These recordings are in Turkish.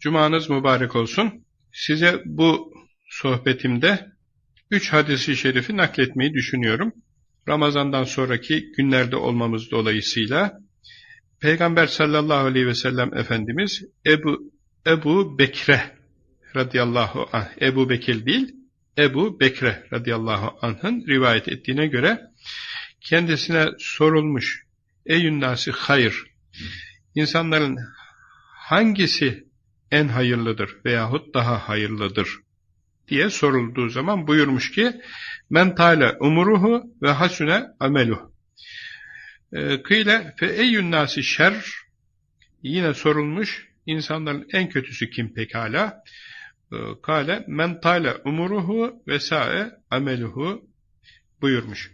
Cumanız mübarek olsun. Size bu sohbetimde üç hadisi şerifi nakletmeyi düşünüyorum. Ramazandan sonraki günlerde olmamız dolayısıyla Peygamber sallallahu aleyhi ve sellem Efendimiz Ebu, Ebu Bekre radıyallahu anh, Ebu Bekir değil, Ebu Bekre radıyallahu anh'ın rivayet ettiğine göre kendisine sorulmuş Eyyün nasi hayır insanların hangisi en hayırlıdır veyahut daha hayırlıdır diye sorulduğu zaman buyurmuş ki men tale umuruhu ve hasune ameluh e, kıyle fe eyyün nasi şer yine sorulmuş insanların en kötüsü kim pekala e, kale men tale umuruhu ve sae ameluhu buyurmuş.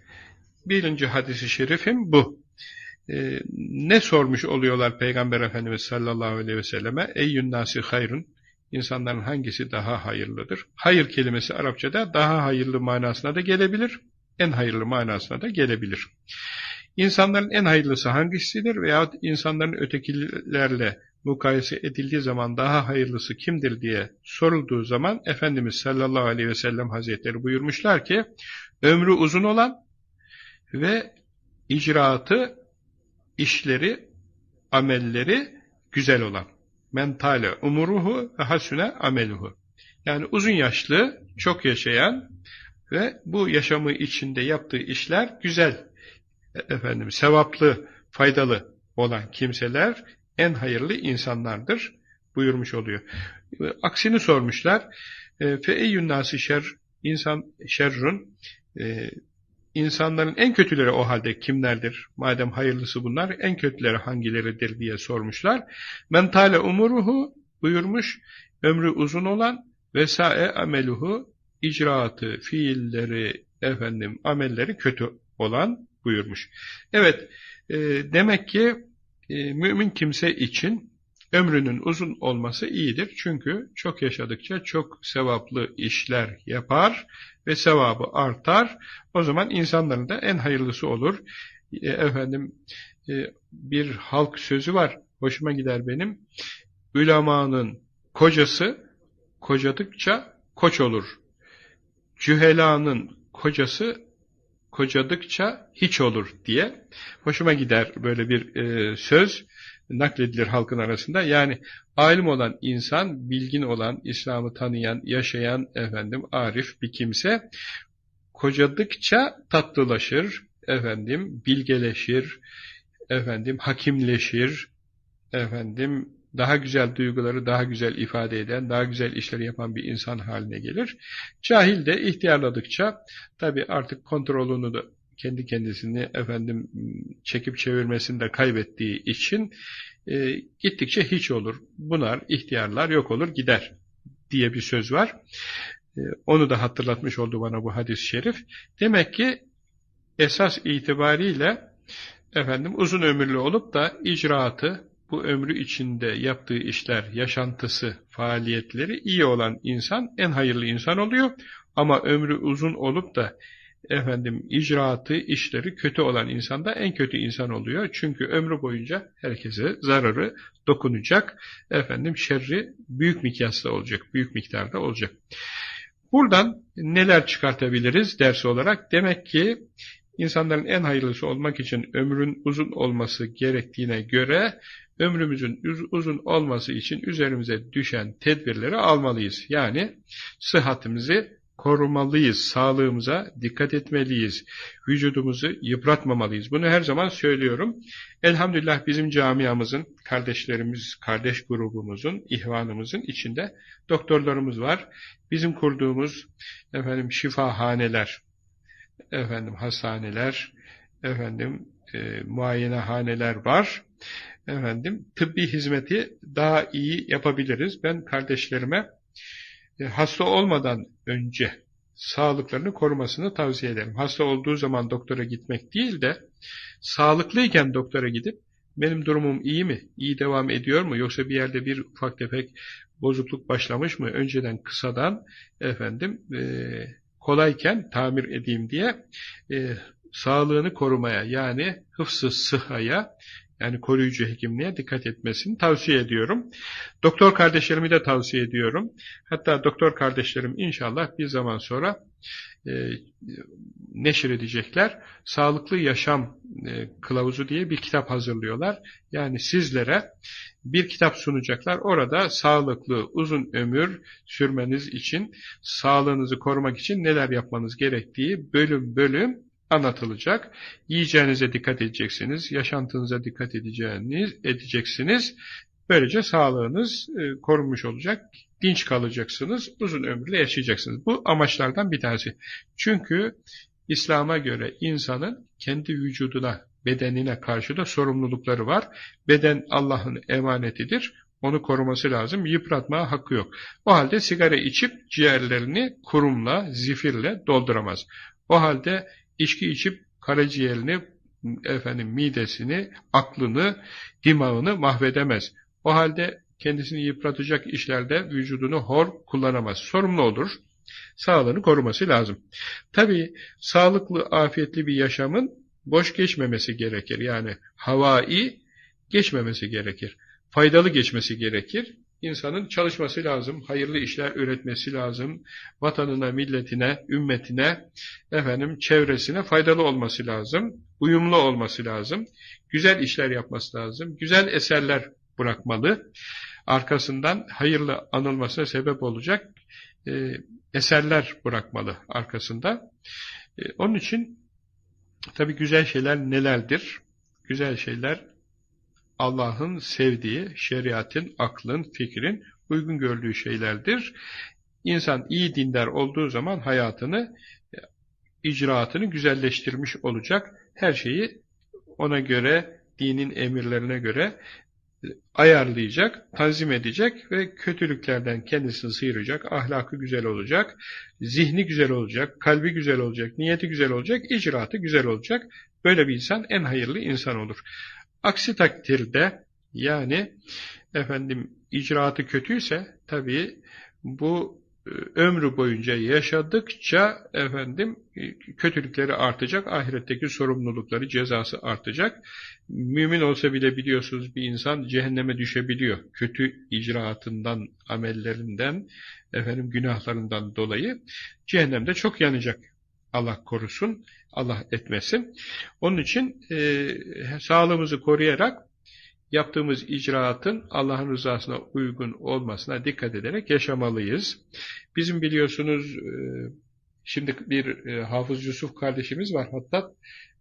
Birinci hadisi şerifim bu. Ee, ne sormuş oluyorlar Peygamber Efendimiz sallallahu aleyhi ve selleme? Eyyün nasi hayrun. İnsanların hangisi daha hayırlıdır? Hayır kelimesi Arapçada daha hayırlı manasına da gelebilir, en hayırlı manasına da gelebilir. İnsanların en hayırlısı hangisidir veyahut insanların ötekilerle mukayese edildiği zaman daha hayırlısı kimdir diye sorulduğu zaman Efendimiz sallallahu aleyhi ve sellem hazretleri buyurmuşlar ki ömrü uzun olan ve icraatı, işleri, amelleri güzel olan. Mentale umuruhu ve hasüne ameluhu. Yani uzun yaşlı, çok yaşayan ve bu yaşamı içinde yaptığı işler güzel, efendim, sevaplı, faydalı olan kimseler en hayırlı insanlardır buyurmuş oluyor. Aksini sormuşlar. E, fe eyyün nasi şer, insan şerrun, e, insanların en kötüleri o halde kimlerdir? Madem hayırlısı bunlar, en kötüleri hangileridir diye sormuşlar. Mentale umuruhu buyurmuş, ömrü uzun olan vesae ameluhu, icraatı, fiilleri, efendim, amelleri kötü olan buyurmuş. Evet, e, demek ki e, mümin kimse için ömrünün uzun olması iyidir. Çünkü çok yaşadıkça çok sevaplı işler yapar ve sevabı artar. O zaman insanların da en hayırlısı olur. E, efendim e, bir halk sözü var. Hoşuma gider benim. Ülemanın kocası kocadıkça koç olur. Cühelanın kocası kocadıkça hiç olur diye hoşuma gider böyle bir e, söz nakledilir halkın arasında. Yani alim olan insan, bilgin olan, İslam'ı tanıyan, yaşayan efendim arif bir kimse kocadıkça tatlılaşır, efendim bilgeleşir, efendim hakimleşir, efendim daha güzel duyguları daha güzel ifade eden, daha güzel işleri yapan bir insan haline gelir. Cahil de ihtiyarladıkça tabi artık kontrolünü de kendi kendisini efendim çekip çevirmesini de kaybettiği için e, gittikçe hiç olur. Bunlar ihtiyarlar yok olur gider diye bir söz var. E, onu da hatırlatmış oldu bana bu hadis-i şerif. Demek ki esas itibariyle efendim uzun ömürlü olup da icraatı, bu ömrü içinde yaptığı işler, yaşantısı, faaliyetleri iyi olan insan en hayırlı insan oluyor. Ama ömrü uzun olup da efendim icraatı, işleri kötü olan insan da en kötü insan oluyor. Çünkü ömrü boyunca herkese zararı dokunacak. Efendim şerri büyük mikyasda olacak, büyük miktarda olacak. Buradan neler çıkartabiliriz ders olarak? Demek ki insanların en hayırlısı olmak için ömrün uzun olması gerektiğine göre ömrümüzün uzun olması için üzerimize düşen tedbirleri almalıyız. Yani sıhhatimizi korumalıyız, sağlığımıza dikkat etmeliyiz, vücudumuzu yıpratmamalıyız. Bunu her zaman söylüyorum. Elhamdülillah bizim camiamızın, kardeşlerimiz, kardeş grubumuzun, ihvanımızın içinde doktorlarımız var. Bizim kurduğumuz efendim şifahaneler, efendim hastaneler, efendim e, muayenehaneler var. Efendim tıbbi hizmeti daha iyi yapabiliriz. Ben kardeşlerime hasta olmadan önce sağlıklarını korumasını tavsiye ederim. Hasta olduğu zaman doktora gitmek değil de sağlıklıyken doktora gidip benim durumum iyi mi? İyi devam ediyor mu? Yoksa bir yerde bir ufak tefek bozukluk başlamış mı? Önceden kısadan efendim e, kolayken tamir edeyim diye e, sağlığını korumaya yani hıfzı sıhhaya yani koruyucu hekimliğe dikkat etmesini tavsiye ediyorum. Doktor kardeşlerimi de tavsiye ediyorum. Hatta doktor kardeşlerim inşallah bir zaman sonra e, neşir edecekler. Sağlıklı Yaşam e, Kılavuzu diye bir kitap hazırlıyorlar. Yani sizlere bir kitap sunacaklar. Orada sağlıklı, uzun ömür sürmeniz için, sağlığınızı korumak için neler yapmanız gerektiği bölüm bölüm anlatılacak. Yiyeceğinize dikkat edeceksiniz, yaşantınıza dikkat edeceğiniz, edeceksiniz. Böylece sağlığınız e, korunmuş olacak, dinç kalacaksınız, uzun ömürlü yaşayacaksınız. Bu amaçlardan bir tanesi. Çünkü İslam'a göre insanın kendi vücuduna, bedenine karşı da sorumlulukları var. Beden Allah'ın emanetidir. Onu koruması lazım. Yıpratmaya hakkı yok. O halde sigara içip ciğerlerini kurumla, zifirle dolduramaz. O halde içki içip karaciğerini, efendim midesini, aklını, dimağını mahvedemez. O halde kendisini yıpratacak işlerde vücudunu hor kullanamaz. Sorumlu olur. Sağlığını koruması lazım. Tabii sağlıklı, afiyetli bir yaşamın boş geçmemesi gerekir. Yani havai geçmemesi gerekir. Faydalı geçmesi gerekir. İnsanın çalışması lazım, hayırlı işler üretmesi lazım, vatanına, milletine, ümmetine, efendim çevresine faydalı olması lazım, uyumlu olması lazım, güzel işler yapması lazım, güzel eserler bırakmalı, arkasından hayırlı anılmasına sebep olacak e, eserler bırakmalı arkasında. E, onun için tabi güzel şeyler nelerdir? Güzel şeyler Allah'ın sevdiği, şeriatın, aklın, fikrin uygun gördüğü şeylerdir. İnsan iyi dindar olduğu zaman hayatını, icraatını güzelleştirmiş olacak. Her şeyi ona göre, dinin emirlerine göre ayarlayacak, tanzim edecek ve kötülüklerden kendisini sıyıracak, ahlakı güzel olacak, zihni güzel olacak, kalbi güzel olacak, niyeti güzel olacak, icraatı güzel olacak. Böyle bir insan en hayırlı insan olur. Aksi takdirde yani efendim icraatı kötüyse tabii bu e, ömrü boyunca yaşadıkça efendim e, kötülükleri artacak, ahiretteki sorumlulukları, cezası artacak. Mümin olsa bile biliyorsunuz bir insan cehenneme düşebiliyor. Kötü icraatından, amellerinden, efendim günahlarından dolayı cehennemde çok yanacak. Allah korusun, Allah etmesin. Onun için e, sağlığımızı koruyarak yaptığımız icraatın Allah'ın rızasına uygun olmasına dikkat ederek yaşamalıyız. Bizim biliyorsunuz e, şimdi bir e, Hafız Yusuf kardeşimiz var. Hatta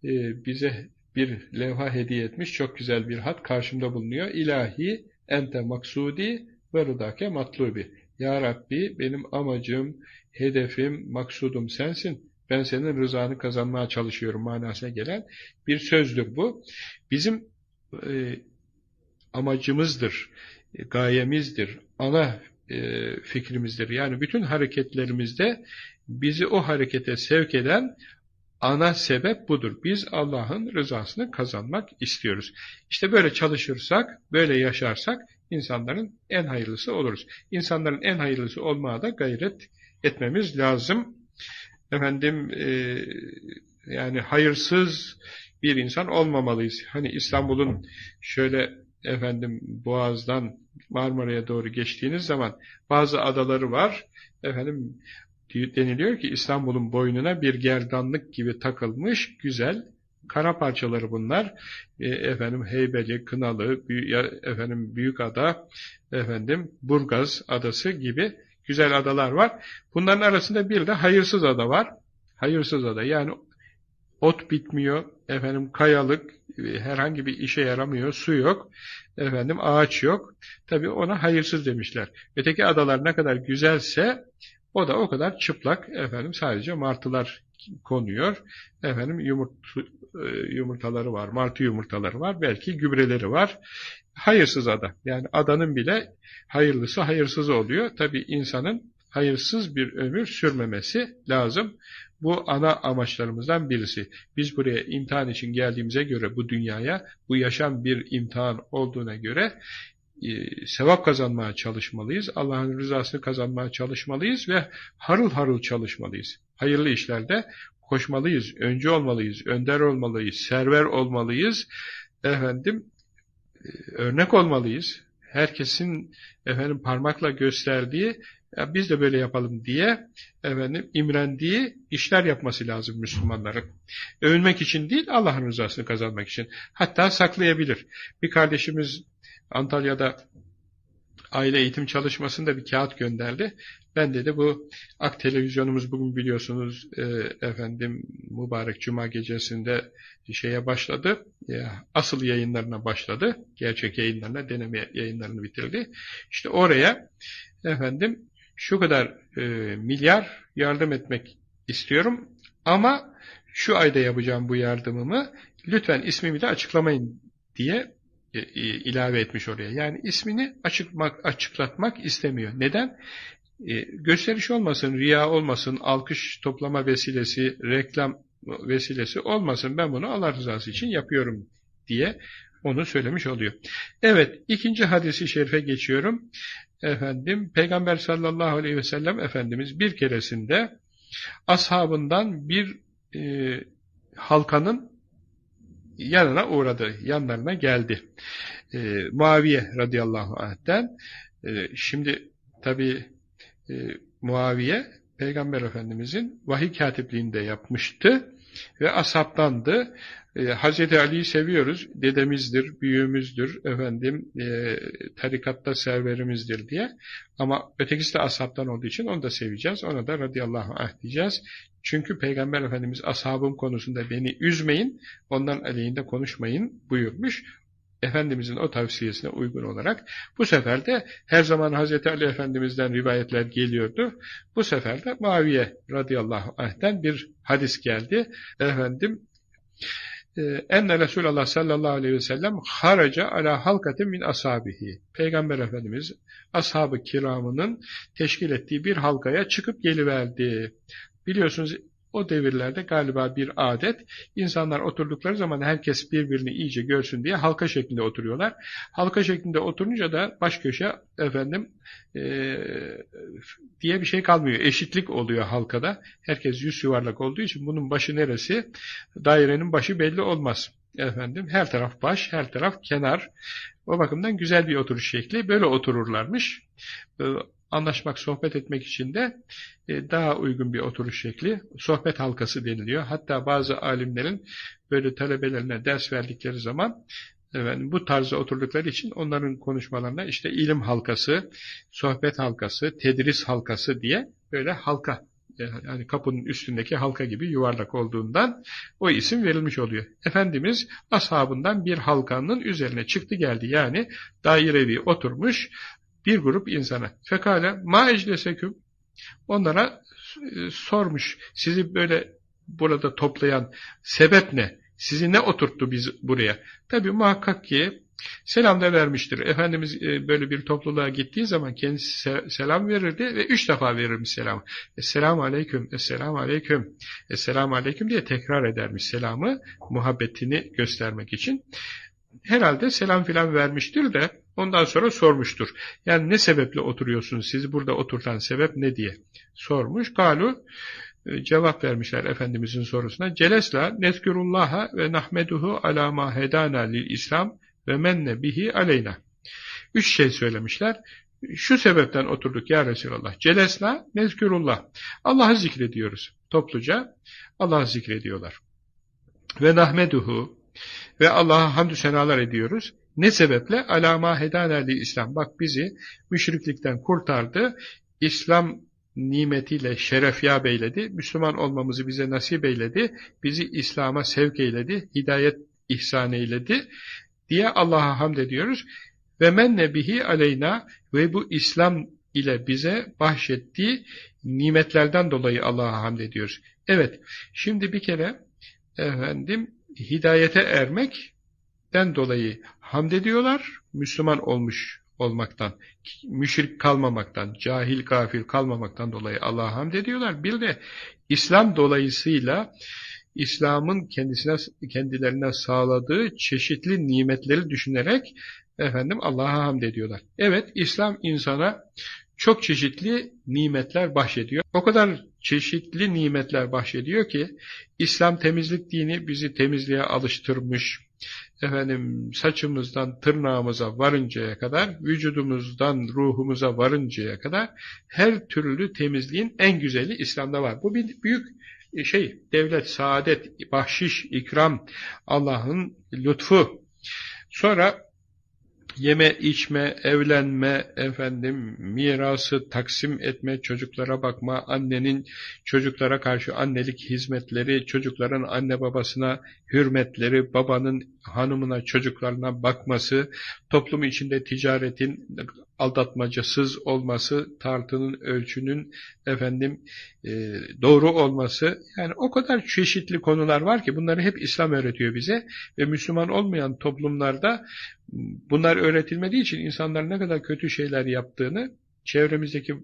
e, bize bir levha hediye etmiş. Çok güzel bir hat karşımda bulunuyor. İlahi ente maksudi ve rıdake matlubi. Ya Rabbi benim amacım, hedefim, maksudum sensin. Ben senin rızanı kazanmaya çalışıyorum manasına gelen bir sözdür bu. Bizim e, amacımızdır, e, gayemizdir, ana e, fikrimizdir. Yani bütün hareketlerimizde bizi o harekete sevk eden ana sebep budur. Biz Allah'ın rızasını kazanmak istiyoruz. İşte böyle çalışırsak, böyle yaşarsak insanların en hayırlısı oluruz. İnsanların en hayırlısı olmaya da gayret etmemiz lazım. Efendim e, yani hayırsız bir insan olmamalıyız. Hani İstanbul'un şöyle efendim Boğaz'dan Marmara'ya doğru geçtiğiniz zaman bazı adaları var. Efendim deniliyor ki İstanbul'un boynuna bir gerdanlık gibi takılmış güzel kara parçaları bunlar. E, efendim Heybeli, Kınalı, Büy efendim Büyükada, efendim Burgaz adası gibi güzel adalar var. Bunların arasında bir de hayırsız ada var. Hayırsız ada yani ot bitmiyor, efendim kayalık, e, herhangi bir işe yaramıyor, su yok, efendim ağaç yok. Tabi ona hayırsız demişler. Öteki adalar ne kadar güzelse o da o kadar çıplak, efendim sadece martılar konuyor. Efendim yumurt, e, yumurtaları var, martı yumurtaları var, belki gübreleri var. Hayırsız ada. Yani adanın bile hayırlısı hayırsız oluyor. Tabi insanın hayırsız bir ömür sürmemesi lazım. Bu ana amaçlarımızdan birisi. Biz buraya imtihan için geldiğimize göre bu dünyaya, bu yaşam bir imtihan olduğuna göre e, sevap kazanmaya çalışmalıyız. Allah'ın rızasını kazanmaya çalışmalıyız ve harıl harıl çalışmalıyız. Hayırlı işlerde koşmalıyız, öncü olmalıyız, önder olmalıyız, server olmalıyız. Efendim, örnek olmalıyız. Herkesin efendim parmakla gösterdiği ya biz de böyle yapalım diye efendim imrendiği işler yapması lazım Müslümanların. Övünmek için değil Allah'ın rızasını kazanmak için. Hatta saklayabilir. Bir kardeşimiz Antalya'da aile eğitim çalışmasında bir kağıt gönderdi. Ben dedi bu Ak televizyonumuz bugün biliyorsunuz e, efendim mübarek cuma gecesinde şeye başladı. E, asıl yayınlarına başladı. Gerçek yayınlarına, deneme yayınlarını bitirdi. İşte oraya efendim şu kadar e, milyar yardım etmek istiyorum ama şu ayda yapacağım bu yardımımı lütfen ismimi de açıklamayın diye ilave etmiş oraya. Yani ismini açıkmak, açıklatmak istemiyor. Neden? E, gösteriş olmasın, riya olmasın, alkış toplama vesilesi, reklam vesilesi olmasın. Ben bunu Allah rızası için yapıyorum diye onu söylemiş oluyor. Evet, ikinci hadisi şerife geçiyorum. Efendim, Peygamber sallallahu aleyhi ve sellem Efendimiz bir keresinde ashabından bir e, halkanın yanına uğradı, yanlarına geldi. E, Muaviye radıyallahu anh'ten. E, şimdi tabi e, Muaviye Peygamber Efendimizin vahiy katipliğinde yapmıştı ve ashabtandı. E, Hazreti Ali'yi seviyoruz, dedemizdir, büyüğümüzdür, efendim e, tarikatta serverimizdir diye. Ama ötekisi de ashabtan olduğu için onu da seveceğiz, ona da radıyallahu anh diyeceğiz. Çünkü Peygamber Efendimiz ashabım konusunda beni üzmeyin, ondan aleyhinde konuşmayın buyurmuş. Efendimizin o tavsiyesine uygun olarak bu sefer de her zaman Hazreti Ali Efendimiz'den rivayetler geliyordu. Bu sefer de Muaviye radıyallahu anh'ten bir hadis geldi. Efendim ee, enne Resulullah sallallahu aleyhi ve sellem haraca ala halkatin min ashabihi. Peygamber Efendimiz ashab-ı kiramının teşkil ettiği bir halkaya çıkıp geliverdi. Biliyorsunuz o devirlerde galiba bir adet, insanlar oturdukları zaman herkes birbirini iyice görsün diye halka şeklinde oturuyorlar. Halka şeklinde oturunca da baş köşe efendim e, diye bir şey kalmıyor. Eşitlik oluyor halkada. Herkes yüz yuvarlak olduğu için bunun başı neresi? Dairenin başı belli olmaz. Efendim her taraf baş, her taraf kenar. O bakımdan güzel bir oturuş şekli. Böyle otururlarmış anlaşmak, sohbet etmek için de e, daha uygun bir oturuş şekli sohbet halkası deniliyor. Hatta bazı alimlerin böyle talebelerine ders verdikleri zaman efendim, bu tarzda oturdukları için onların konuşmalarına işte ilim halkası, sohbet halkası, tedris halkası diye böyle halka e, yani kapının üstündeki halka gibi yuvarlak olduğundan o isim verilmiş oluyor. Efendimiz ashabından bir halkanın üzerine çıktı geldi. Yani dairevi oturmuş bir grup insana. Fekale ma ecleseküm onlara e, sormuş. Sizi böyle burada toplayan sebep ne? Sizi ne oturttu biz buraya? Tabi muhakkak ki selam da vermiştir. Efendimiz e, böyle bir topluluğa gittiği zaman kendisi selam verirdi ve üç defa verirmiş selamı. Esselamu aleyküm, esselamu aleyküm, esselamu aleyküm diye tekrar edermiş selamı, muhabbetini göstermek için. Herhalde selam filan vermiştir de Ondan sonra sormuştur. Yani ne sebeple oturuyorsunuz? Sizi burada oturtan sebep ne diye sormuş. Galu e, cevap vermişler Efendimizin sorusuna. Celesla nezkurullaha ve nahmeduhu ala ma hedana lil İslam ve menne bihi aleyna. Üç şey söylemişler. Şu sebepten oturduk ya Resulallah. Celesla nezkurullah. Allah'ı zikrediyoruz. Topluca Allah'ı zikrediyorlar. Ve nahmeduhu ve Allah'a hamdü senalar ediyoruz. Ne sebeple? Alama hedanerli İslam. Bak bizi müşriklikten kurtardı. İslam nimetiyle şerefya eyledi. Müslüman olmamızı bize nasip eyledi. Bizi İslam'a sevk eyledi. Hidayet ihsan eyledi. Diye Allah'a hamd ediyoruz. Ve menne bihi aleyna ve bu İslam ile bize bahşettiği nimetlerden dolayı Allah'a hamd ediyoruz. Evet, şimdi bir kere efendim hidayete ermek den dolayı hamd ediyorlar, Müslüman olmuş olmaktan, müşrik kalmamaktan, cahil gafil kalmamaktan dolayı Allah'a hamd ediyorlar. Bir de İslam dolayısıyla İslam'ın kendisine kendilerine sağladığı çeşitli nimetleri düşünerek efendim Allah'a hamd ediyorlar. Evet İslam insana çok çeşitli nimetler bahşediyor. O kadar çeşitli nimetler bahşediyor ki İslam temizlik dini bizi temizliğe alıştırmış. Efendim saçımızdan tırnağımıza varıncaya kadar, vücudumuzdan ruhumuza varıncaya kadar her türlü temizliğin en güzeli İslam'da var. Bu bir büyük şey, devlet, saadet, bahşiş, ikram, Allah'ın lütfu. Sonra yeme, içme, evlenme, efendim mirası taksim etme, çocuklara bakma, annenin çocuklara karşı annelik hizmetleri, çocukların anne babasına hürmetleri, babanın hanımına, çocuklarına bakması, toplum içinde ticaretin aldatmacasız olması, tartının, ölçünün efendim e, doğru olması, yani o kadar çeşitli konular var ki bunları hep İslam öğretiyor bize ve Müslüman olmayan toplumlarda bunlar öğretilmediği için insanlar ne kadar kötü şeyler yaptığını çevremizdeki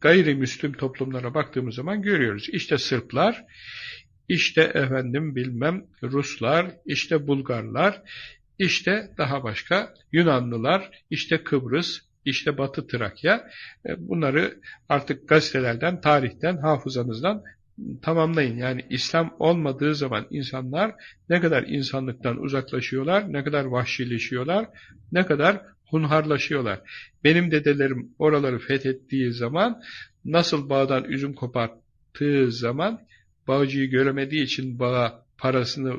gayrimüslim toplumlara baktığımız zaman görüyoruz. İşte Sırplar, işte efendim bilmem Ruslar, işte Bulgarlar, işte daha başka Yunanlılar, işte Kıbrıs, işte Batı Trakya. E, bunları artık gazetelerden, tarihten, hafızanızdan tamamlayın. Yani İslam olmadığı zaman insanlar ne kadar insanlıktan uzaklaşıyorlar, ne kadar vahşileşiyorlar, ne kadar hunharlaşıyorlar. Benim dedelerim oraları fethettiği zaman nasıl bağdan üzüm koparttığı zaman bağcıyı göremediği için bağa parasını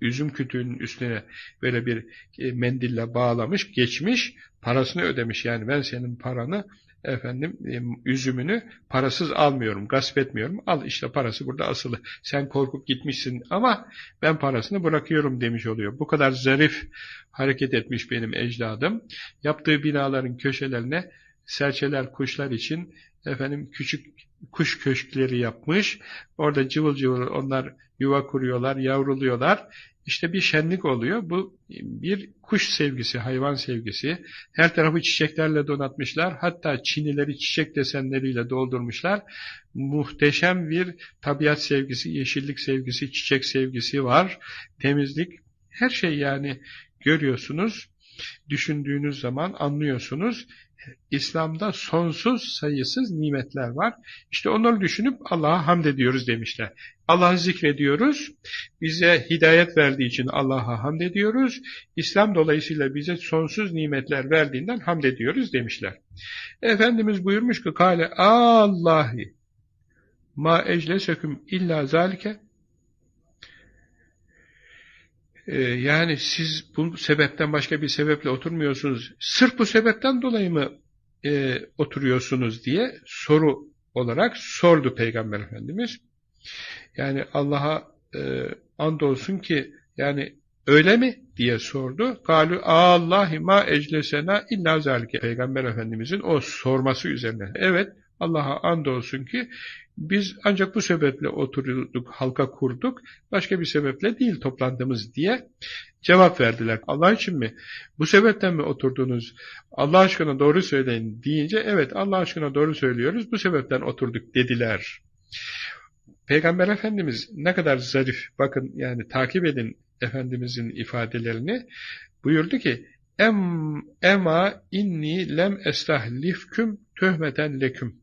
üzüm kütüğünün üstüne böyle bir e, mendille bağlamış, geçmiş, parasını ödemiş. Yani ben senin paranı efendim e, üzümünü parasız almıyorum, gasp etmiyorum. Al işte parası burada asılı. Sen korkup gitmişsin ama ben parasını bırakıyorum demiş oluyor. Bu kadar zarif hareket etmiş benim ecdadım. Yaptığı binaların köşelerine serçeler, kuşlar için efendim küçük kuş köşkleri yapmış. Orada cıvıl cıvıl onlar yuva kuruyorlar, yavruluyorlar. İşte bir şenlik oluyor. Bu bir kuş sevgisi, hayvan sevgisi. Her tarafı çiçeklerle donatmışlar. Hatta çinileri çiçek desenleriyle doldurmuşlar. Muhteşem bir tabiat sevgisi, yeşillik sevgisi, çiçek sevgisi var. Temizlik, her şey yani görüyorsunuz. Düşündüğünüz zaman anlıyorsunuz. İslam'da sonsuz sayısız nimetler var. İşte onları düşünüp Allah'a hamd ediyoruz demişler. Allah'ı zikrediyoruz. Bize hidayet verdiği için Allah'a hamd ediyoruz. İslam dolayısıyla bize sonsuz nimetler verdiğinden hamd ediyoruz demişler. Efendimiz buyurmuş ki kale Allahi ma ecleseküm illa zalike ee, yani siz bu sebepten başka bir sebeple oturmuyorsunuz. Sırf bu sebepten dolayı mı e, oturuyorsunuz diye soru olarak sordu Peygamber Efendimiz. Yani Allah'a e, andolsun ki yani öyle mi diye sordu. Galu Allahi ma eclesena illa zalike. Peygamber Efendimizin o sorması üzerine. Evet Allah'a andolsun ki biz ancak bu sebeple oturduk, halka kurduk, başka bir sebeple değil toplantımız diye cevap verdiler. Allah için mi? Bu sebepten mi oturdunuz? Allah aşkına doğru söyleyin deyince, evet Allah aşkına doğru söylüyoruz, bu sebepten oturduk dediler. Peygamber Efendimiz ne kadar zarif, bakın yani takip edin Efendimizin ifadelerini, buyurdu ki, Em, ema inni lem estahlifküm töhmeten leküm.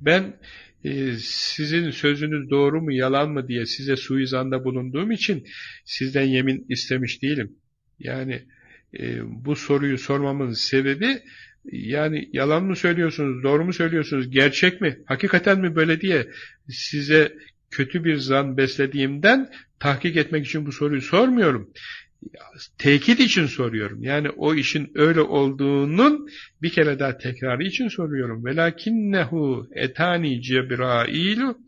Ben e, sizin sözünüz doğru mu yalan mı diye size suizanda bulunduğum için sizden yemin istemiş değilim. Yani e, bu soruyu sormamın sebebi yani yalan mı söylüyorsunuz, doğru mu söylüyorsunuz, gerçek mi, hakikaten mi böyle diye size kötü bir zan beslediğimden tahkik etmek için bu soruyu sormuyorum tekit için soruyorum. Yani o işin öyle olduğunun bir kere daha tekrarı için soruyorum. Velakinnehu etani Cebrailu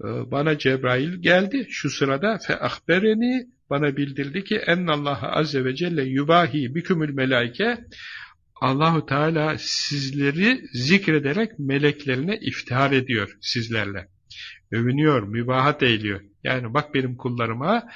ee, bana Cebrail geldi şu sırada fe ahbereni bana bildirdi ki ennallaha azze ve celle yubahi bikümül melaike Allahu Teala sizleri zikrederek meleklerine iftihar ediyor sizlerle. Övünüyor, mübahat eyliyor. Yani bak benim kullarıma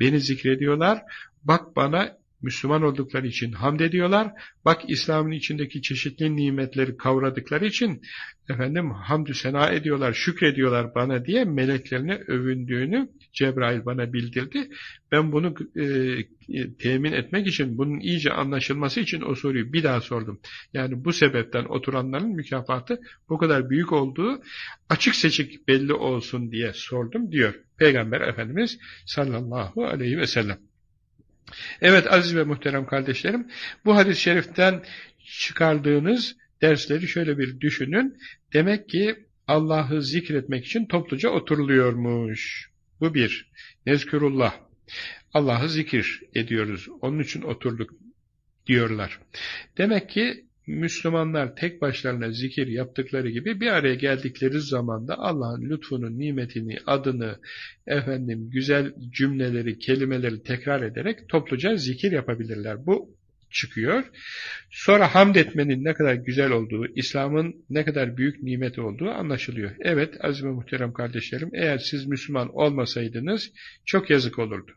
Beni zikrediyorlar. Bak bana Müslüman oldukları için hamd ediyorlar. Bak İslam'ın içindeki çeşitli nimetleri kavradıkları için efendim hamdü sena ediyorlar, şükrediyorlar bana diye meleklerine övündüğünü Cebrail bana bildirdi. Ben bunu e, e, temin etmek için, bunun iyice anlaşılması için o soruyu bir daha sordum. Yani bu sebepten oturanların mükafatı bu kadar büyük olduğu açık seçik belli olsun diye sordum diyor Peygamber Efendimiz sallallahu aleyhi ve sellem. Evet aziz ve muhterem kardeşlerim, bu hadis-i şeriften çıkardığınız dersleri şöyle bir düşünün. Demek ki Allah'ı zikretmek için topluca oturuluyormuş. Bu bir. Nezkürullah. Allah'ı zikir ediyoruz. Onun için oturduk diyorlar. Demek ki Müslümanlar tek başlarına zikir yaptıkları gibi bir araya geldikleri zaman da Allah'ın lütfunu, nimetini, adını, efendim güzel cümleleri, kelimeleri tekrar ederek topluca zikir yapabilirler. Bu çıkıyor. Sonra hamd etmenin ne kadar güzel olduğu, İslam'ın ne kadar büyük nimet olduğu anlaşılıyor. Evet aziz ve muhterem kardeşlerim, eğer siz Müslüman olmasaydınız çok yazık olurdu.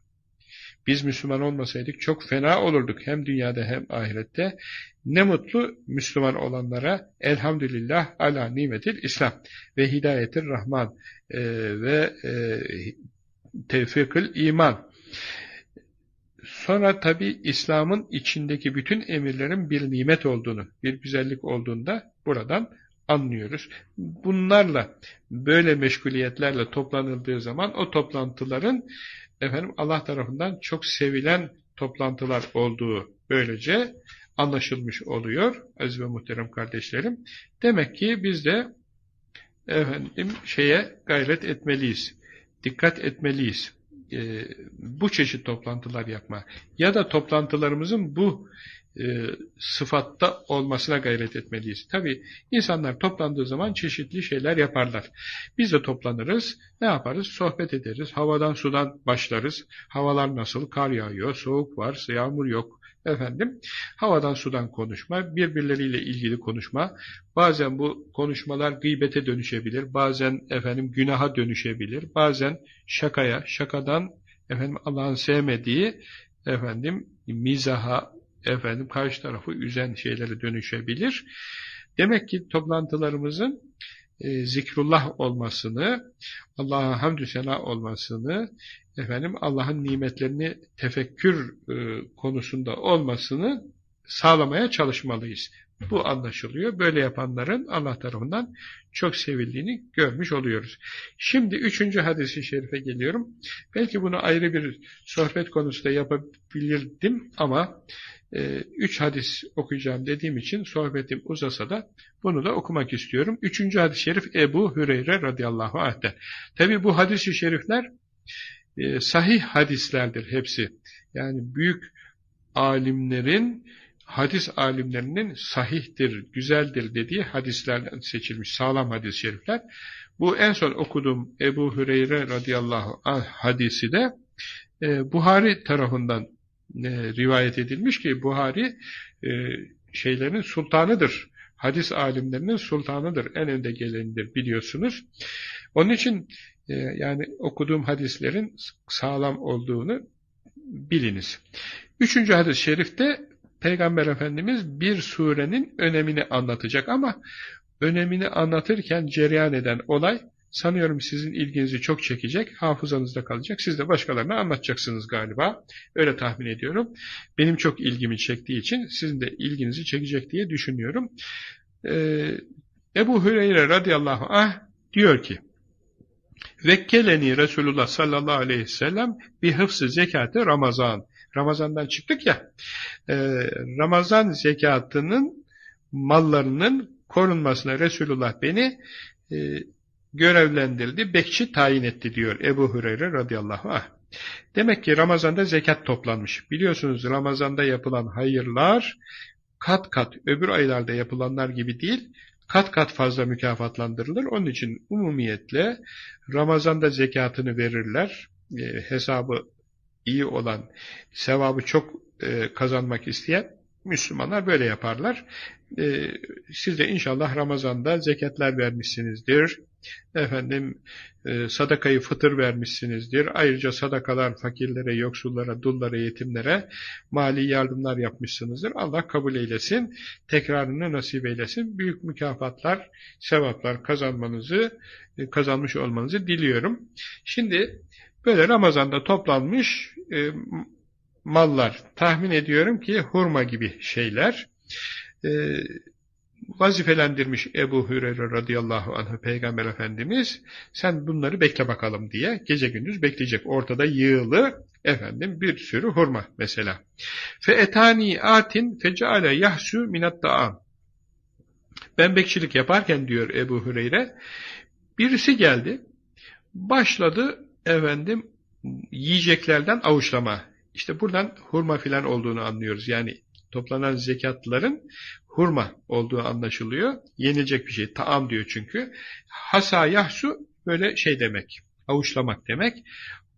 Biz Müslüman olmasaydık çok fena olurduk hem dünyada hem ahirette. Ne mutlu Müslüman olanlara elhamdülillah ala nimetil İslam ve hidayetir Rahman e, ve e, tevfikül iman. Sonra tabi İslam'ın içindeki bütün emirlerin bir nimet olduğunu, bir güzellik olduğunda buradan anlıyoruz. Bunlarla, böyle meşguliyetlerle toplanıldığı zaman o toplantıların efendim Allah tarafından çok sevilen toplantılar olduğu böylece anlaşılmış oluyor aziz ve muhterem kardeşlerim. Demek ki biz de efendim şeye gayret etmeliyiz. Dikkat etmeliyiz. Ee, bu çeşit toplantılar yapma ya da toplantılarımızın bu e, sıfatta olmasına gayret etmeliyiz. Tabi insanlar toplandığı zaman çeşitli şeyler yaparlar. Biz de toplanırız, ne yaparız? Sohbet ederiz, havadan sudan başlarız. Havalar nasıl? Kar yağıyor, soğuk var, yağmur yok. Efendim, havadan sudan konuşma, birbirleriyle ilgili konuşma. Bazen bu konuşmalar gıybete dönüşebilir, bazen efendim günaha dönüşebilir, bazen şakaya, şakadan efendim Allah'ın sevmediği efendim mizaha, efendim karşı tarafı üzen şeylere dönüşebilir. Demek ki toplantılarımızın e, zikrullah olmasını, Allah'a hamdü sena olmasını, efendim Allah'ın nimetlerini tefekkür e, konusunda olmasını sağlamaya çalışmalıyız. Bu anlaşılıyor. Böyle yapanların Allah tarafından çok sevildiğini görmüş oluyoruz. Şimdi üçüncü hadisi şerife geliyorum. Belki bunu ayrı bir sohbet konusunda yapabilirdim ama üç hadis okuyacağım dediğim için sohbetim uzasa da bunu da okumak istiyorum. Üçüncü hadis-i şerif Ebu Hüreyre radıyallahu anh'ten. Tabi bu hadis-i şerifler e, sahih hadislerdir hepsi. Yani büyük alimlerin hadis alimlerinin sahihtir, güzeldir dediği hadislerden seçilmiş sağlam hadis-i şerifler. Bu en son okuduğum Ebu Hüreyre radıyallahu anh hadisi de e, Buhari tarafından rivayet edilmiş ki Buhari e, şeylerin sultanıdır. Hadis alimlerinin sultanıdır. En önde gelenidir biliyorsunuz. Onun için e, yani okuduğum hadislerin sağlam olduğunu biliniz. Üçüncü hadis-i şerifte Peygamber Efendimiz bir surenin önemini anlatacak ama önemini anlatırken cereyan eden olay Sanıyorum sizin ilginizi çok çekecek, hafızanızda kalacak. Siz de başkalarına anlatacaksınız galiba. Öyle tahmin ediyorum. Benim çok ilgimi çektiği için sizin de ilginizi çekecek diye düşünüyorum. Ee, Ebu Hüreyre radıyallahu anh diyor ki, Vekkeleni Resulullah sallallahu aleyhi ve sellem bir hıfzı zekatı Ramazan. Ramazandan çıktık ya, e, Ramazan zekatının mallarının korunmasına Resulullah beni e, görevlendirdi, bekçi tayin etti diyor Ebu Hureyre radıyallahu anh. Demek ki Ramazan'da zekat toplanmış. Biliyorsunuz Ramazan'da yapılan hayırlar kat kat öbür aylarda yapılanlar gibi değil, kat kat fazla mükafatlandırılır. Onun için umumiyetle Ramazan'da zekatını verirler. E, hesabı iyi olan, sevabı çok e, kazanmak isteyen Müslümanlar böyle yaparlar. E, siz de inşallah Ramazan'da zekatlar vermişsinizdir efendim e, sadakayı fıtır vermişsinizdir. Ayrıca sadakalar fakirlere, yoksullara, dullara, yetimlere mali yardımlar yapmışsınızdır. Allah kabul eylesin, tekrarını nasip eylesin. Büyük mükafatlar, sevaplar kazanmanızı, e, kazanmış olmanızı diliyorum. Şimdi böyle Ramazan'da toplanmış e, mallar, tahmin ediyorum ki hurma gibi şeyler. E, vazifelendirmiş Ebu Hüreyre radıyallahu anh Peygamber Efendimiz sen bunları bekle bakalım diye gece gündüz bekleyecek. Ortada yığılı efendim bir sürü hurma mesela. Fe etani atin feceale yahsu minat da'am. Ben bekçilik yaparken diyor Ebu Hüreyre birisi geldi başladı efendim yiyeceklerden avuçlama. İşte buradan hurma filan olduğunu anlıyoruz. Yani toplanan zekatların hurma olduğu anlaşılıyor. Yenilecek bir şey. Taam diyor çünkü. Hasa yahsu böyle şey demek. Avuçlamak demek.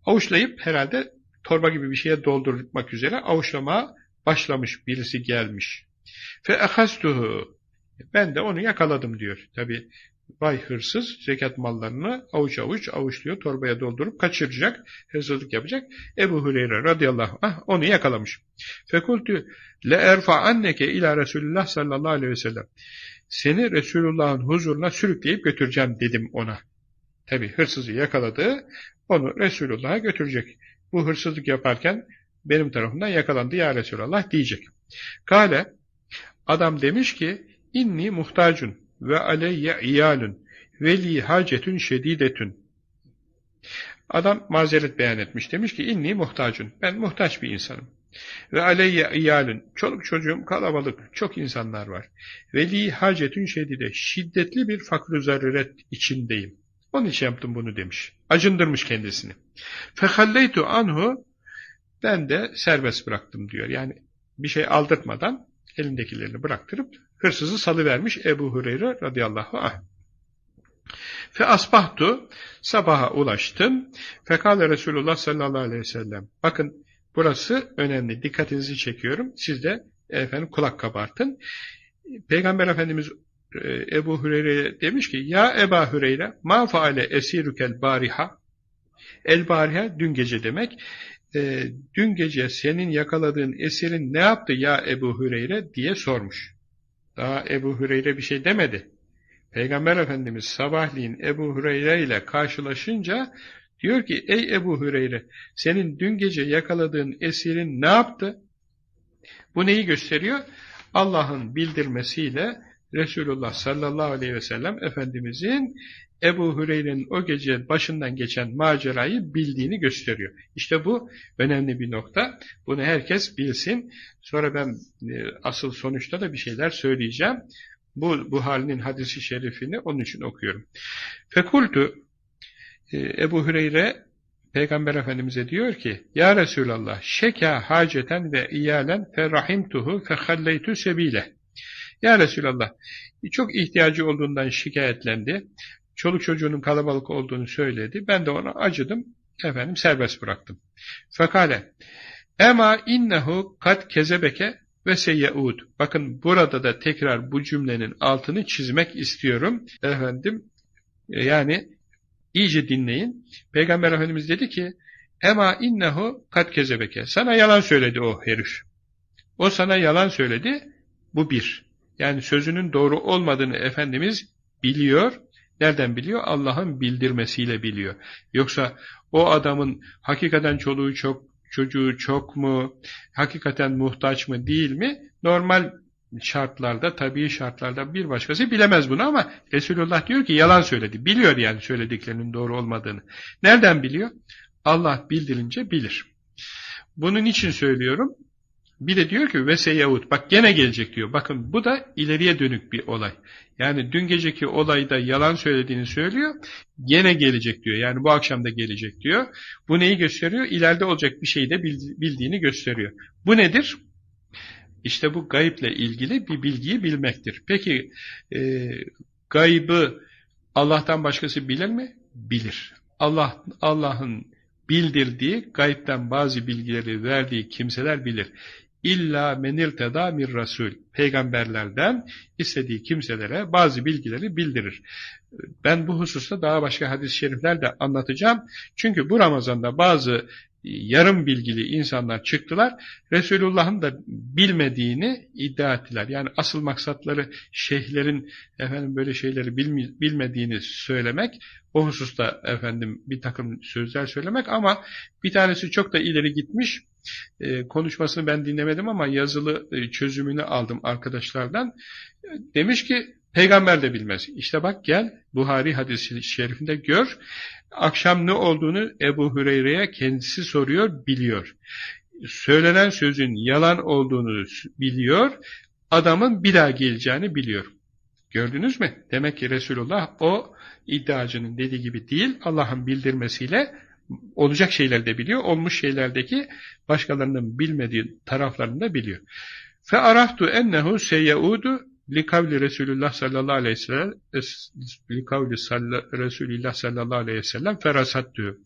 Avuçlayıp herhalde torba gibi bir şeye doldurmak üzere avuçlamaya başlamış. Birisi gelmiş. Fe ehastuhu. Ben de onu yakaladım diyor. Tabi Vay hırsız zekat mallarını avuç avuç avuçluyor, torbaya doldurup kaçıracak, hırsızlık yapacak. Ebu Hureyre radıyallahu anh onu yakalamış. Fekultü le erfa anneke ila Resulullah sallallahu aleyhi ve sellem. Seni Resulullah'ın huzuruna sürükleyip götüreceğim dedim ona. Tabi hırsızı yakaladı, onu Resulullah'a götürecek. Bu hırsızlık yaparken benim tarafından yakalandı ya Resulallah diyecek. Kale, adam demiş ki, inni muhtacun ve aleyye iyalun ve li hacetün şedidetün. Adam mazeret beyan etmiş. Demiş ki inni muhtacun. Ben muhtaç bir insanım. Ve aleyye iyalun. Çoluk çocuğum kalabalık. Çok insanlar var. Ve li hacetün şedide. Şiddetli bir fakr zaruret içindeyim. Onun için yaptım bunu demiş. Acındırmış kendisini. Fehalleytu anhu ben de serbest bıraktım diyor. Yani bir şey aldırtmadan elindekilerini bıraktırıp hırsızı salıvermiş Ebu Hureyre radıyallahu anh. Fe asbahtu sabaha ulaştım. Fekale Resulullah sallallahu aleyhi ve sellem. Bakın burası önemli. Dikkatinizi çekiyorum. Siz de efendim kulak kabartın. Peygamber Efendimiz e, Ebu Hureyre demiş ki Ya Eba Hureyre ma faale esirükel bariha El bariha dün gece demek. E, dün gece senin yakaladığın esirin ne yaptı ya Ebu Hureyre diye sormuş. Daha Ebu Hüreyre bir şey demedi. Peygamber Efendimiz sabahleyin Ebu Hüreyre ile karşılaşınca diyor ki ey Ebu Hüreyre senin dün gece yakaladığın esirin ne yaptı? Bu neyi gösteriyor? Allah'ın bildirmesiyle Resulullah sallallahu aleyhi ve sellem Efendimizin Ebu Hüreyre'nin o gece başından geçen macerayı bildiğini gösteriyor. İşte bu önemli bir nokta. Bunu herkes bilsin. Sonra ben e, asıl sonuçta da bir şeyler söyleyeceğim. Bu, bu halinin hadisi şerifini onun için okuyorum. Fekultu e, Ebu Hüreyre Peygamber Efendimiz'e diyor ki Ya Resulallah şeka haceten ve iyalen ferrahimtuhu fehalleytu sebile Ya Resulallah çok ihtiyacı olduğundan şikayetlendi çoluk çocuğunun kalabalık olduğunu söyledi. Ben de ona acıdım. Efendim serbest bıraktım. Fekale Ema innehu kat kezebeke ve seyyeud. Bakın burada da tekrar bu cümlenin altını çizmek istiyorum. Efendim yani iyice dinleyin. Peygamber Efendimiz dedi ki Ema innehu kat kezebeke. Sana yalan söyledi o herif. O sana yalan söyledi. Bu bir. Yani sözünün doğru olmadığını Efendimiz biliyor Nereden biliyor? Allah'ın bildirmesiyle biliyor. Yoksa o adamın hakikaten çoluğu çok, çocuğu çok mu, hakikaten muhtaç mı değil mi? Normal şartlarda, tabii şartlarda bir başkası bilemez bunu ama Resulullah diyor ki yalan söyledi. Biliyor yani söylediklerinin doğru olmadığını. Nereden biliyor? Allah bildirince bilir. Bunun için söylüyorum. Bir de diyor ki ve Yahut bak gene gelecek diyor. Bakın bu da ileriye dönük bir olay. Yani dün geceki olayda yalan söylediğini söylüyor. Gene gelecek diyor. Yani bu akşam da gelecek diyor. Bu neyi gösteriyor? İleride olacak bir şeyi de bildiğini gösteriyor. Bu nedir? İşte bu gayble ilgili bir bilgiyi bilmektir. Peki e, gaybı Allah'tan başkası bilir mi? Bilir. Allah Allah'ın bildirdiği, gayipten bazı bilgileri verdiği kimseler bilir. İlla menirteda mir rasul. Peygamberlerden istediği kimselere bazı bilgileri bildirir. Ben bu hususta daha başka hadis-i şerifler de anlatacağım. Çünkü bu Ramazan'da bazı yarım bilgili insanlar çıktılar. Resulullah'ın da bilmediğini iddia ettiler. Yani asıl maksatları şeyhlerin efendim böyle şeyleri bilmediğini söylemek, o hususta efendim bir takım sözler söylemek ama bir tanesi çok da ileri gitmiş e, konuşmasını ben dinlemedim ama yazılı e, çözümünü aldım arkadaşlardan. Demiş ki peygamber de bilmez. İşte bak gel Buhari hadisi şerifinde gör. Akşam ne olduğunu Ebu Hüreyre'ye kendisi soruyor, biliyor. Söylenen sözün yalan olduğunu biliyor. Adamın bir daha geleceğini biliyor. Gördünüz mü? Demek ki Resulullah o iddiacının dediği gibi değil, Allah'ın bildirmesiyle olacak şeyler de biliyor, olmuş şeylerdeki başkalarının bilmediği taraflarını da biliyor. Fe araftu ennehu seyaudu li kavli Resulullah sallallahu aleyhi ve sellem li kavli Resulullah sallallahu aleyhi ve sellem ferasattu.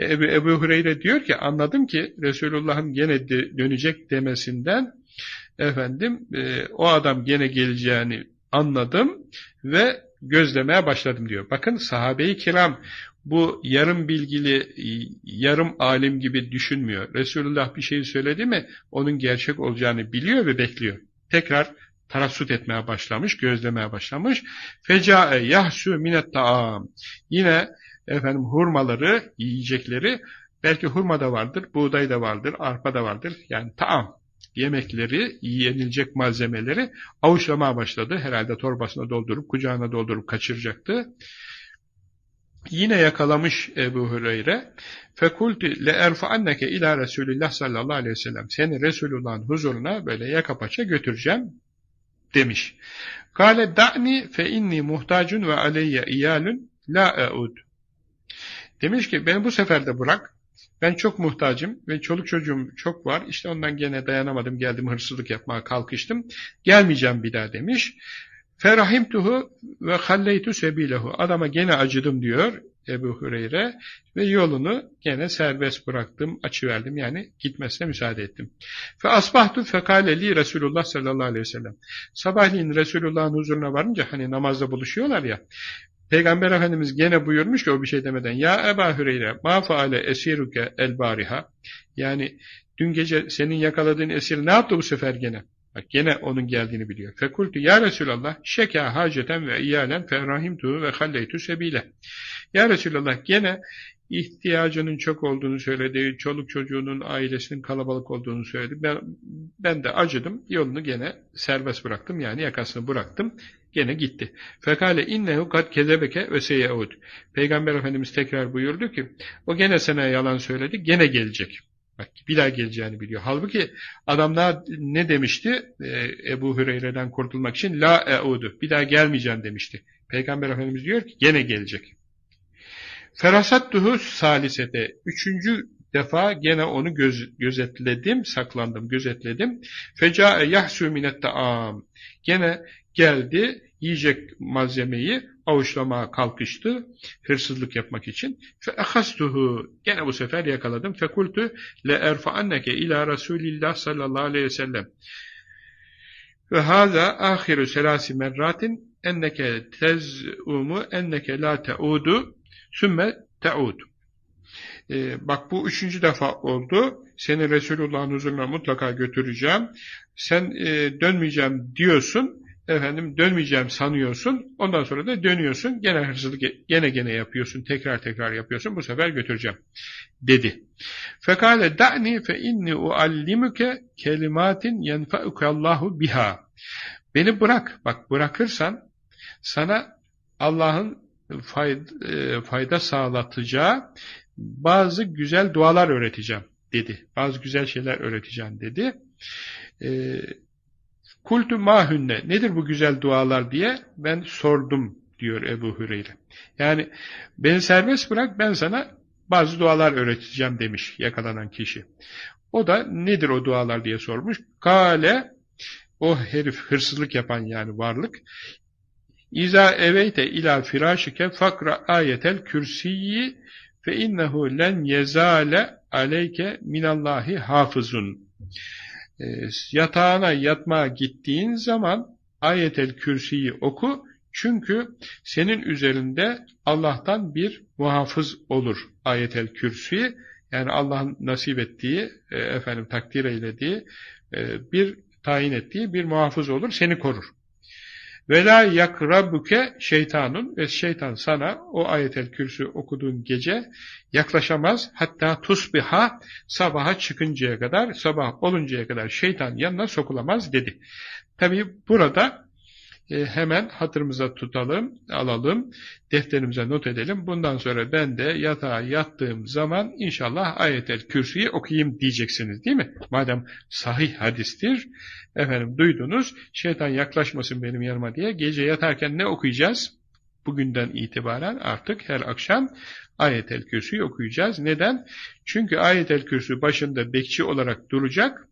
Ebu, Ebu Hureyre diyor ki anladım ki Resulullah'ın gene de, dönecek demesinden efendim e, o adam gene geleceğini anladım ve gözlemeye başladım diyor. Bakın sahabe-i kiram bu yarım bilgili, yarım alim gibi düşünmüyor. Resulullah bir şey söyledi mi onun gerçek olacağını biliyor ve bekliyor. Tekrar tarassut etmeye başlamış, gözlemeye başlamış. Fecae yahsu minet taam. Yine efendim hurmaları, yiyecekleri belki hurma da vardır, buğday da vardır, arpa da vardır. Yani taam yemekleri, yenilecek malzemeleri avuçlamaya başladı. Herhalde torbasına doldurup, kucağına doldurup kaçıracaktı. Yine yakalamış Ebu Hüreyre. Fekulti le erfa'anneke ila Resulillah sallallahu aleyhi ve sellem. Seni Resulullah'ın huzuruna böyle yaka paça götüreceğim demiş. Kale da'ni fe inni muhtacun ve aleyye iyalun la e'ud. Demiş ki beni bu sefer de bırak. Ben çok muhtacım ve çoluk çocuğum çok var. İşte ondan gene dayanamadım geldim hırsızlık yapmaya kalkıştım. Gelmeyeceğim bir daha demiş. Ferahimtuhu ve halleytu sebilehu. Adama gene acıdım diyor Ebu Hureyre ve yolunu gene serbest bıraktım, açıverdim yani gitmesine müsaade ettim. Fe asbahtu fekaleli Resulullah sallallahu aleyhi ve sellem. Sabahleyin Resulullah'ın huzuruna varınca hani namazda buluşuyorlar ya. Peygamber Efendimiz gene buyurmuş ki o bir şey demeden ya Ebu Hüreyre ma faale esiruke el bariha yani dün gece senin yakaladığın esir ne yaptı bu sefer gene? Bak gene onun geldiğini biliyor. Fekultu ya Resulallah şeka haceten ve iyalen ferrahimtu ve halleytu sebile. Ya Resulallah gene ihtiyacının çok olduğunu söyledi, çoluk çocuğunun ailesinin kalabalık olduğunu söyledi. Ben, ben de acıdım, yolunu gene serbest bıraktım yani yakasını bıraktım, gene gitti. Fekale innehu kad kezebeke ve seyeud. Peygamber Efendimiz tekrar buyurdu ki, o gene sana yalan söyledi, gene gelecek. Bak bir daha geleceğini biliyor. Halbuki adamlar ne demişti? Ee, Ebu Hüreyre'den kurtulmak için la eudu. Bir daha gelmeyeceğim demişti. Peygamber Efendimiz diyor ki gene gelecek. Ferasattuhu salisete. Üçüncü defa gene onu göz, gözetledim, saklandım, gözetledim. Fecae yahsu minet ta'am. Gene geldi, yiyecek malzemeyi avuçlamaya kalkıştı hırsızlık yapmak için. Fe ahastuhu gene bu sefer yakaladım. Fekultu le erfaanneke ila Resulillah sallallahu aleyhi ve sellem. Ve haza ahiru selasi merratin enneke tezumu enneke la teudu sümme teudu. Ee, bak bu üçüncü defa oldu. Seni Resulullah'ın huzuruna mutlaka götüreceğim. Sen e, dönmeyeceğim diyorsun efendim dönmeyeceğim sanıyorsun, ondan sonra da dönüyorsun, gene hırsızlık, gene gene yapıyorsun, tekrar tekrar yapıyorsun, bu sefer götüreceğim, dedi. Fekale da'ni fe inni uallimuke kelimatin yenfa'ukallahu biha. Beni bırak, bak bırakırsan, sana Allah'ın fayda, e, fayda sağlatacağı bazı güzel dualar öğreteceğim, dedi. Bazı güzel şeyler öğreteceğim, dedi. Ee, Kultu mahünne nedir bu güzel dualar diye ben sordum diyor Ebu Hüreyre. Yani beni serbest bırak ben sana bazı dualar öğreteceğim demiş yakalanan kişi. O da nedir o dualar diye sormuş. Kale o herif hırsızlık yapan yani varlık İza eveyte ila firâşike fakra ayetel kürsiyi fe innehu len yezale aleyke minallahi hafızun e, yatağına yatmaya gittiğin zaman ayetel kürsiyi oku. Çünkü senin üzerinde Allah'tan bir muhafız olur ayetel kürsi. Yani Allah'ın nasip ettiği, e, efendim takdir eylediği, e, bir tayin ettiği bir muhafız olur, seni korur. Ve la yakrabuke şeytanun ve şeytan sana o ayetel kürsü okuduğun gece yaklaşamaz. Hatta tusbiha sabaha çıkıncaya kadar, sabah oluncaya kadar şeytan yanına sokulamaz dedi. Tabi burada e, hemen hatırımıza tutalım, alalım, defterimize not edelim. Bundan sonra ben de yatağa yattığım zaman inşallah ayetel kürsüyü okuyayım diyeceksiniz değil mi? Madem sahih hadistir, efendim duydunuz, şeytan yaklaşmasın benim yanıma diye gece yatarken ne okuyacağız? Bugünden itibaren artık her akşam ayetel kürsüyü okuyacağız. Neden? Çünkü ayetel kürsü başında bekçi olarak duracak,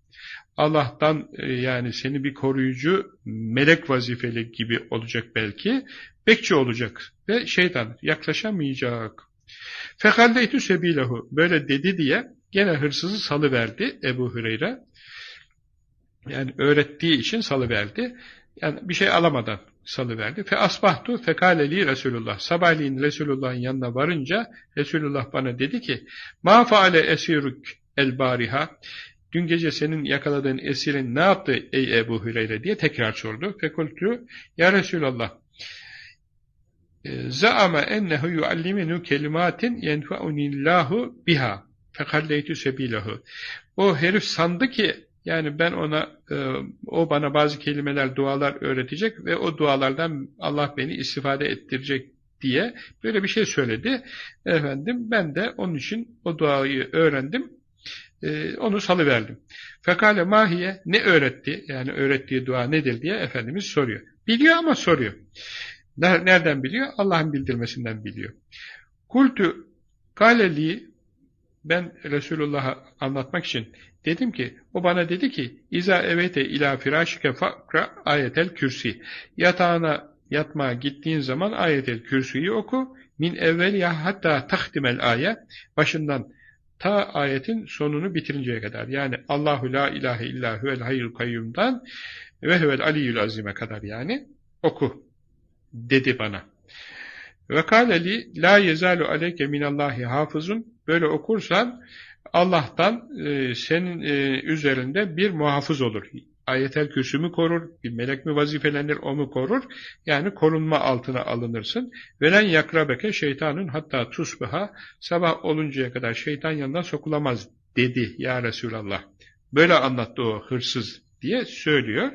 Allah'tan e, yani seni bir koruyucu melek vazifeli gibi olacak belki. Bekçi olacak ve şeytan yaklaşamayacak. Fekaldeytü sebilehu böyle dedi diye gene hırsızı salıverdi Ebu Hüreyre. Yani öğrettiği için salıverdi. Yani bir şey alamadan salıverdi. Fe asbahtu fekaleli Resulullah. Sabahleyin Resulullah'ın yanına varınca Resulullah bana dedi ki Ma faale esiruk el bariha dün gece senin yakaladığın esirin ne yaptı ey Ebu Hüreyre diye tekrar sordu. Fekultu ya Resulallah e, zaama ennehu yuallimenu kelimatin yenfa'unillahu biha fekalleytü sebilahu. O herif sandı ki yani ben ona e, o bana bazı kelimeler, dualar öğretecek ve o dualardan Allah beni istifade ettirecek diye böyle bir şey söyledi. Efendim ben de onun için o duayı öğrendim e, onu salıverdim. Fekale mahiye ne öğretti? Yani öğrettiği dua nedir diye Efendimiz soruyor. Biliyor ama soruyor. Nereden biliyor? Allah'ın bildirmesinden biliyor. Kultu kaleli ben Resulullah'a anlatmak için dedim ki, o bana dedi ki, İza evete ila firâşike fakra ayetel kürsi. Yatağına yatmaya gittiğin zaman ayetel kürsüyü oku. Min evvel ya hatta tahdimel ayet. Başından Ta ayetin sonunu bitirinceye kadar. Yani Allahu la ilahe illa huvel hayyul kayyumdan ve huvel aliyyül azime kadar yani oku dedi bana. Ve kâleli la yezalu aleyke minallahi hafızun böyle okursan Allah'tan e, senin e, üzerinde bir muhafız olur ayetel kürsü mü korur, bir melek mi vazifelenir, o mu korur? Yani korunma altına alınırsın. Velen yakrabeke şeytanın hatta tusbaha sabah oluncaya kadar şeytan yanından sokulamaz dedi ya Resulallah. Böyle anlattı o hırsız diye söylüyor.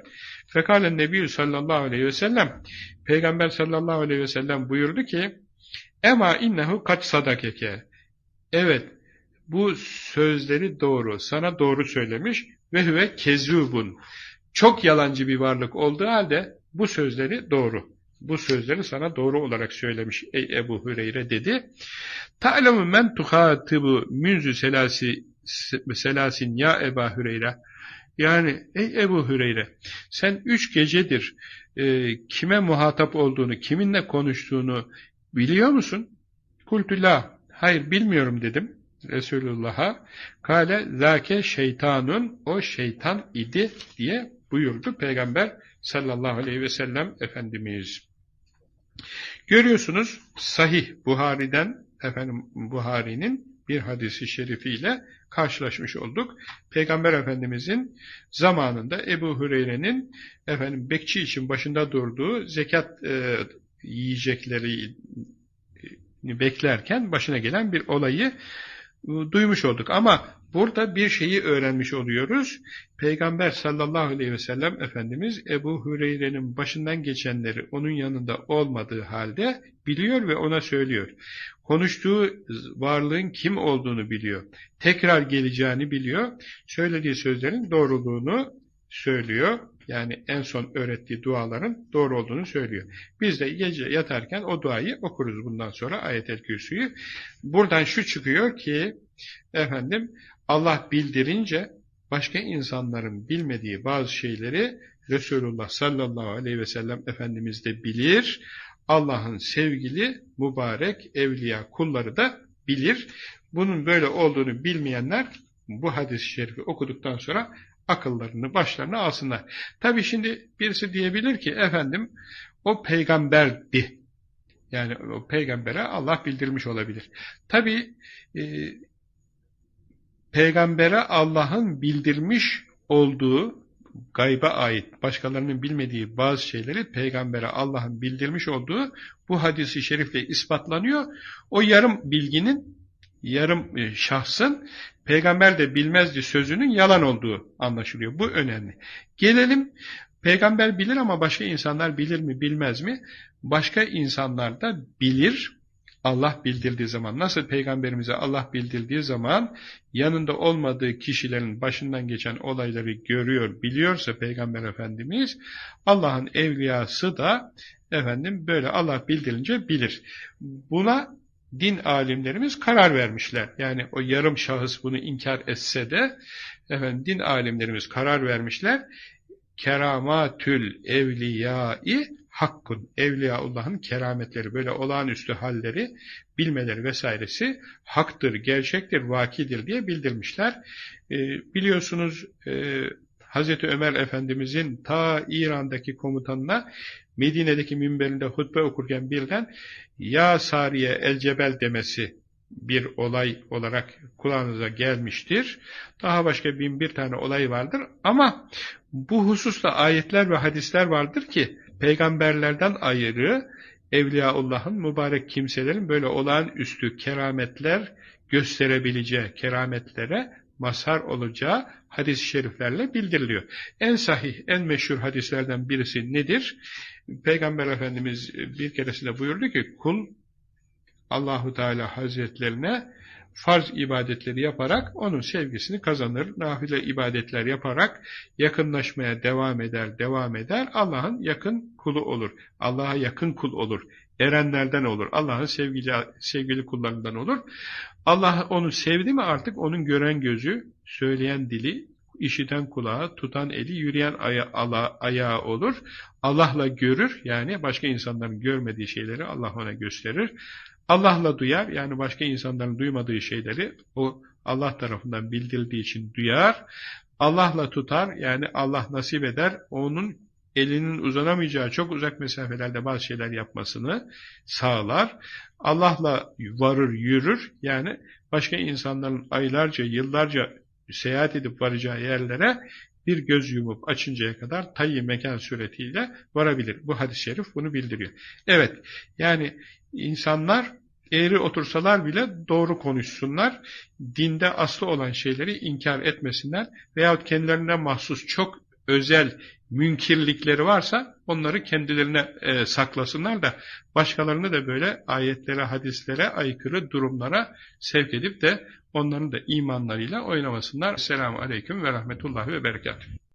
Fekalen Nebi sallallahu aleyhi ve sellem Peygamber sallallahu aleyhi ve sellem buyurdu ki Ema innehu kat sadakeke Evet bu sözleri doğru, sana doğru söylemiş ve huve kezubun. Çok yalancı bir varlık olduğu halde bu sözleri doğru. Bu sözleri sana doğru olarak söylemiş ey Ebu Hüreyre dedi. Ta'lemu men tuhatibu münzü selasi selasin ya Ebu Hüreyre. Yani ey Ebu Hüreyre sen üç gecedir e, kime muhatap olduğunu, kiminle konuştuğunu biliyor musun? Kultu la. Hayır bilmiyorum dedim. Resulullah'a kale zâke şeytanun o şeytan idi diye buyurdu Peygamber sallallahu aleyhi ve sellem Efendimiz. Görüyorsunuz sahih Buhari'den efendim Buhari'nin bir hadisi şerifiyle karşılaşmış olduk. Peygamber Efendimizin zamanında Ebu Hureyre'nin efendim bekçi için başında durduğu zekat e, yiyecekleri beklerken başına gelen bir olayı duymuş olduk. Ama burada bir şeyi öğrenmiş oluyoruz. Peygamber sallallahu aleyhi ve sellem Efendimiz Ebu Hüreyre'nin başından geçenleri onun yanında olmadığı halde biliyor ve ona söylüyor. Konuştuğu varlığın kim olduğunu biliyor. Tekrar geleceğini biliyor. Söylediği sözlerin doğruluğunu söylüyor. Yani en son öğrettiği duaların doğru olduğunu söylüyor. Biz de gece yatarken o duayı okuruz bundan sonra ayet-el kürsüyü. Buradan şu çıkıyor ki efendim Allah bildirince başka insanların bilmediği bazı şeyleri Resulullah sallallahu aleyhi ve sellem Efendimiz de bilir. Allah'ın sevgili, mübarek, evliya kulları da bilir. Bunun böyle olduğunu bilmeyenler bu hadis-i şerifi okuduktan sonra akıllarını başlarına alsınlar. Tabi şimdi birisi diyebilir ki efendim o peygamberdi. Yani o peygambere Allah bildirmiş olabilir. Tabi e, peygambere Allah'ın bildirmiş olduğu gayba ait, başkalarının bilmediği bazı şeyleri peygambere Allah'ın bildirmiş olduğu bu hadisi şerifle ispatlanıyor. O yarım bilginin, yarım e, şahsın peygamber de bilmezdi sözünün yalan olduğu anlaşılıyor. Bu önemli. Gelelim peygamber bilir ama başka insanlar bilir mi bilmez mi? Başka insanlar da bilir. Allah bildirdiği zaman, nasıl peygamberimize Allah bildirdiği zaman yanında olmadığı kişilerin başından geçen olayları görüyor, biliyorsa peygamber efendimiz, Allah'ın evliyası da efendim böyle Allah bildirince bilir. Buna din alimlerimiz karar vermişler. Yani o yarım şahıs bunu inkar etse de efendim din alimlerimiz karar vermişler. Keramatül evliyai hakkun. Evliyaullah'ın kerametleri, böyle olağanüstü halleri, bilmeleri vesairesi haktır, gerçektir, vakidir diye bildirmişler. E, biliyorsunuz e, Hazreti Ömer Efendimizin ta İran'daki komutanına Medine'deki minberinde hutbe okurken birden Ya Sariye El Cebel demesi bir olay olarak kulağınıza gelmiştir. Daha başka bin bir tane olay vardır ama bu hususta ayetler ve hadisler vardır ki peygamberlerden ayrı Evliyaullah'ın mübarek kimselerin böyle olağanüstü kerametler gösterebileceği kerametlere mazhar olacağı hadis-i şeriflerle bildiriliyor. En sahih, en meşhur hadislerden birisi nedir? Peygamber Efendimiz bir keresinde buyurdu ki kul Allahu Teala Hazretlerine farz ibadetleri yaparak onun sevgisini kazanır. Nafile ibadetler yaparak yakınlaşmaya devam eder, devam eder. Allah'ın yakın kulu olur. Allah'a yakın kul olur. Erenlerden olur. Allah'ın sevgili, sevgili kullarından olur. Allah onu sevdi mi artık onun gören gözü, söyleyen dili, işiten kulağı, tutan eli, yürüyen aya, ala, ayağı olur. Allah'la görür, yani başka insanların görmediği şeyleri Allah ona gösterir. Allah'la duyar, yani başka insanların duymadığı şeyleri o Allah tarafından bildirildiği için duyar. Allah'la tutar, yani Allah nasip eder, onun elinin uzanamayacağı çok uzak mesafelerde bazı şeyler yapmasını sağlar. Allah'la varır, yürür, yani başka insanların aylarca, yıllarca seyahat edip varacağı yerlere bir göz yumup açıncaya kadar tayyi mekan suretiyle varabilir. Bu hadis-i şerif bunu bildiriyor. Evet, yani insanlar eğri otursalar bile doğru konuşsunlar, dinde aslı olan şeyleri inkar etmesinler veyahut kendilerine mahsus çok özel münkirlikleri varsa onları kendilerine e, saklasınlar da başkalarını da böyle ayetlere, hadislere aykırı durumlara sevk edip de onların da imanlarıyla oynamasınlar. Selamun Aleyküm ve Rahmetullahi ve Berekatuhu.